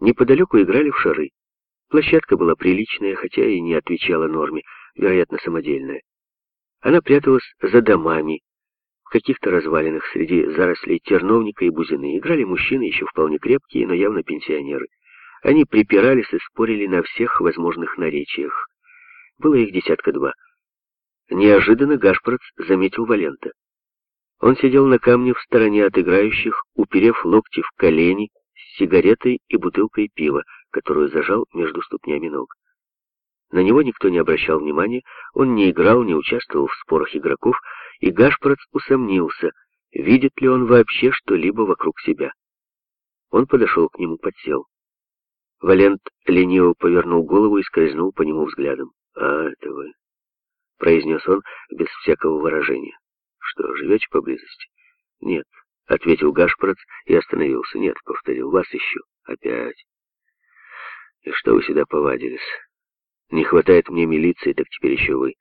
Неподалеку играли в шары. Площадка была приличная, хотя и не отвечала норме, вероятно, самодельная. Она пряталась за домами, в каких-то развалинах среди зарослей терновника и бузины. Играли мужчины, еще вполне крепкие, но явно пенсионеры. Они припирались и спорили на всех возможных наречиях. Было их десятка два. Неожиданно Гашпорец заметил Валента. Он сидел на камне в стороне от играющих, уперев локти в колени, сигаретой и бутылкой пива, которую зажал между ступнями ног. На него никто не обращал внимания, он не играл, не участвовал в спорах игроков, и Гашпорец усомнился, видит ли он вообще что-либо вокруг себя. Он подошел к нему, подсел. Валент лениво повернул голову и скользнул по нему взглядом. «А, это вы», — произнес он без всякого выражения. «Что, живете поблизости?» «Нет», — ответил Гашпорец и остановился. «Нет», — повторил, — «вас ищу. Опять». «И что вы сюда повадились? Не хватает мне милиции, так теперь еще вы.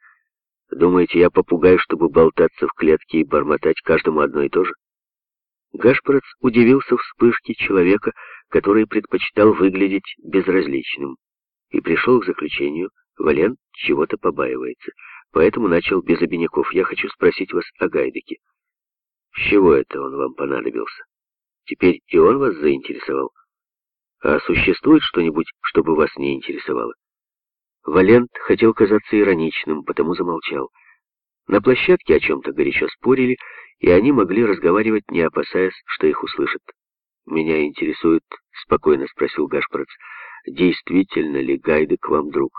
Думаете, я попугай, чтобы болтаться в клетке и бормотать каждому одно и то же?» Гашпорец удивился вспышке человека, который предпочитал выглядеть безразличным, и пришел к заключению, Вален чего-то побаивается, поэтому начал без обиняков. «Я хочу спросить вас о Гайдеке. С чего это он вам понадобился? Теперь и он вас заинтересовал? А существует что-нибудь, чтобы вас не интересовало?» Валент хотел казаться ироничным, потому замолчал. На площадке о чем-то горячо спорили, и они могли разговаривать, не опасаясь, что их услышат. «Меня интересует», — спокойно спросил Гашпорец, — «действительно ли Гайдек вам друг?»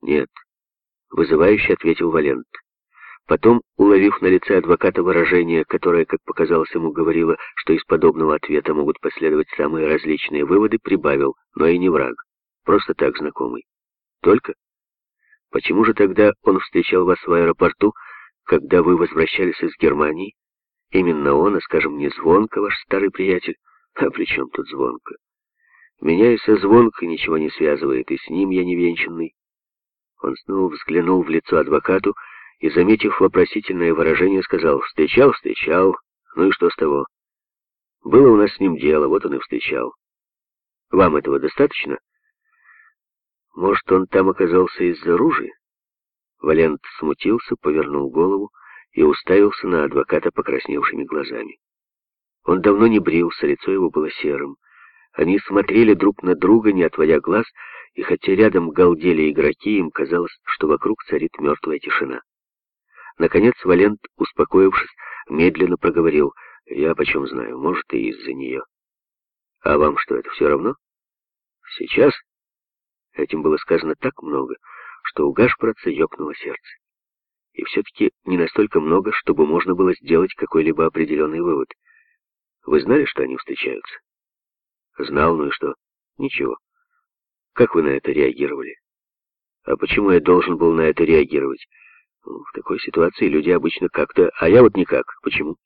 «Нет», — вызывающе ответил Валент. Потом, уловив на лице адвоката выражение, которое, как показалось ему, говорило, что из подобного ответа могут последовать самые различные выводы, прибавил, но и не враг, просто так знакомый. «Только? Почему же тогда он встречал вас в аэропорту, когда вы возвращались из Германии? Именно он, а скажем, не Звонко, ваш старый приятель?» А при чем тут звонко? Меня и со звонко ничего не связывает, и с ним я не венчанный. Он снова взглянул в лицо адвокату и, заметив вопросительное выражение, сказал «Встречал, встречал. Ну и что с того? Было у нас с ним дело, вот он и встречал. Вам этого достаточно? Может, он там оказался из-за оружия?» Валент смутился, повернул голову и уставился на адвоката покрасневшими глазами. Он давно не брился, лицо его было серым. Они смотрели друг на друга, не отводя глаз, и хотя рядом галдели игроки, им казалось, что вокруг царит мертвая тишина. Наконец Валент, успокоившись, медленно проговорил, «Я почем знаю, может, и из-за нее». «А вам что, это все равно?» «Сейчас?» Этим было сказано так много, что у Гашпраца ёкнуло сердце. И все-таки не настолько много, чтобы можно было сделать какой-либо определенный вывод — вы знали, что они встречаются? Знал, ну и что? Ничего. Как вы на это реагировали? А почему я должен был на это реагировать? В такой ситуации люди обычно как-то... А я вот никак. Почему?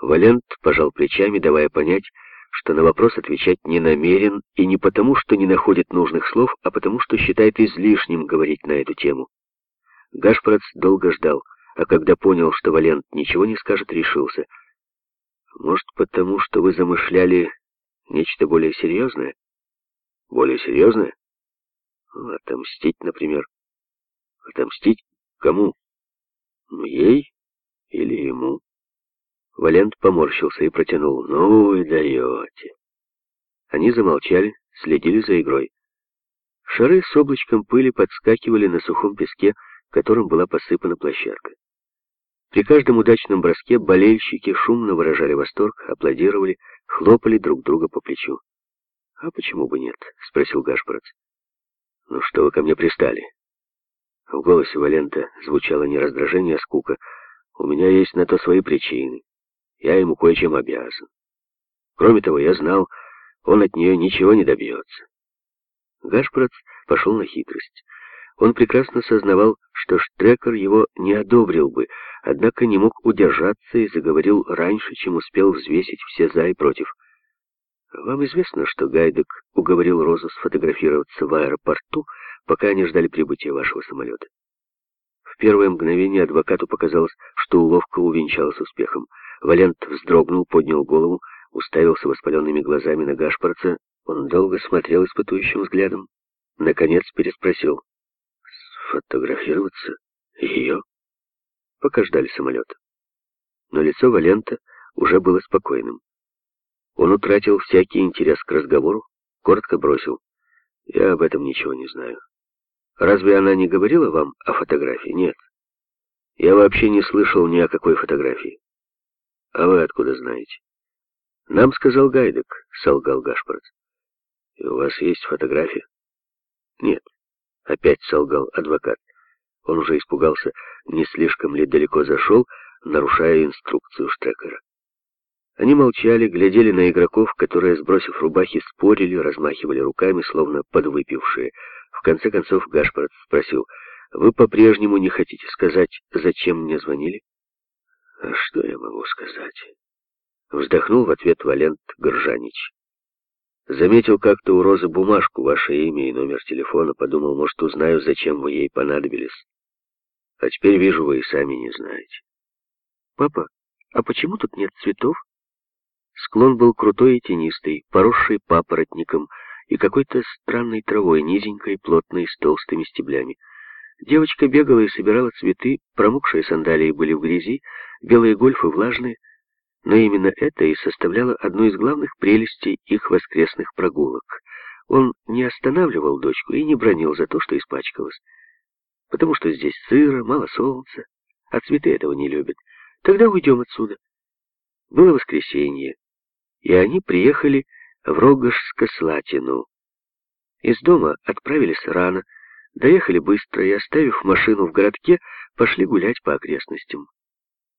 Валент пожал плечами, давая понять, что на вопрос отвечать не намерен, и не потому, что не находит нужных слов, а потому, что считает излишним говорить на эту тему. Гашпрац долго ждал, а когда понял, что Валент ничего не скажет, решился — может, потому что вы замышляли нечто более серьезное? Более серьезное? Ну, отомстить, например. Отомстить кому? Ей или ему? Валент поморщился и протянул. «Ну вы даете!» Они замолчали, следили за игрой. Шары с облачком пыли подскакивали на сухом песке, которым была посыпана площадка. При каждом удачном броске болельщики шумно выражали восторг, аплодировали, хлопали друг друга по плечу. «А почему бы нет?» — спросил Гашпорец. «Ну что вы ко мне пристали?» В голосе Валента звучало не раздражение, а скука. «У меня есть на то свои причины. Я ему кое-чем обязан. Кроме того, я знал, он от нее ничего не добьется». Гашпорец пошел на хитрость. Он прекрасно сознавал, что Штрекер его не одобрил бы, однако не мог удержаться и заговорил раньше, чем успел взвесить все «за» и «против». «Вам известно, что Гайдек уговорил Розу сфотографироваться в аэропорту, пока они ждали прибытия вашего самолета?» В первое мгновение адвокату показалось, что уловка увенчалась успехом. Валент вздрогнул, поднял голову, уставился воспаленными глазами на Гашпорца Он долго смотрел испытующим взглядом. Наконец переспросил. «Сфотографироваться? Ее?» Пока ждали самолета. Но лицо Валента уже было спокойным. Он утратил всякий интерес к разговору, коротко бросил. «Я об этом ничего не знаю. Разве она не говорила вам о фотографии? Нет. Я вообще не слышал ни о какой фотографии. А вы откуда знаете? Нам сказал Гайдек, солгал Гашпорт. И у вас есть фотография? Нет. Опять солгал адвокат. Он уже испугался, не слишком ли далеко зашел, нарушая инструкцию Штрекера. Они молчали, глядели на игроков, которые, сбросив рубахи, спорили, размахивали руками, словно подвыпившие. В конце концов Гашпорт спросил, «Вы по-прежнему не хотите сказать, зачем мне звонили?» «А что я могу сказать?» Вздохнул в ответ Валент Горжанич. Заметил как-то у Розы бумажку, ваше имя и номер телефона, подумал, может, узнаю, зачем вы ей понадобились. А теперь вижу, вы и сами не знаете. «Папа, а почему тут нет цветов?» Склон был крутой и тенистый, поросший папоротником и какой-то странной травой, низенькой, плотной, с толстыми стеблями. Девочка бегала и собирала цветы, промокшие сандалии были в грязи, белые гольфы влажные, но именно это и составляло одну из главных прелестей их воскресных прогулок. Он не останавливал дочку и не бронил за то, что испачкалась, потому что здесь сыро, мало солнца, а цветы этого не любят. Тогда уйдем отсюда. Было воскресенье, и они приехали в Рогожско-Слатину. Из дома отправились рано, доехали быстро и, оставив машину в городке, пошли гулять по окрестностям.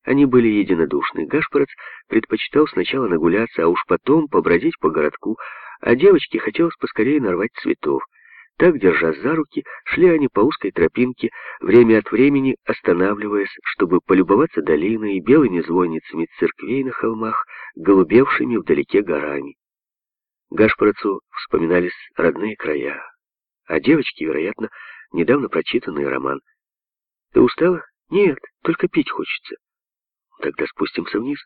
Они были единодушны. Гашпорец предпочитал сначала нагуляться, а уж потом побродить по городку, а девочке хотелось поскорее нарвать цветов. Так, держась за руки, шли они по узкой тропинке, время от времени останавливаясь, чтобы полюбоваться долиной, белыми звонницами церквей на холмах, голубевшими вдалеке горами. Гашпорцу вспоминались родные края, а девочке, вероятно, недавно прочитанный роман. «Ты устала?» «Нет, только пить хочется». «Тогда спустимся вниз».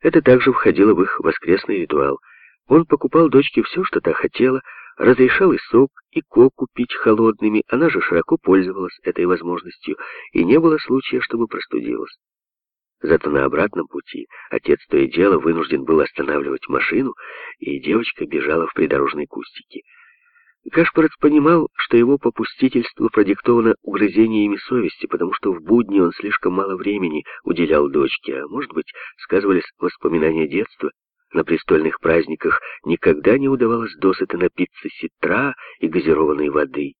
Это также входило в их воскресный ритуал. Он покупал дочке все, что та хотела, разрешал и сок, и коку пить холодными, она же широко пользовалась этой возможностью, и не было случая, чтобы простудилась. Зато на обратном пути отец то и дело вынужден был останавливать машину, и девочка бежала в придорожной кустике. Кашпорец понимал, что его попустительство продиктовано угрызениями совести, потому что в будни он слишком мало времени уделял дочке, а, может быть, сказывались воспоминания детства. На престольных праздниках никогда не удавалось досыта напиться ситра и газированной воды.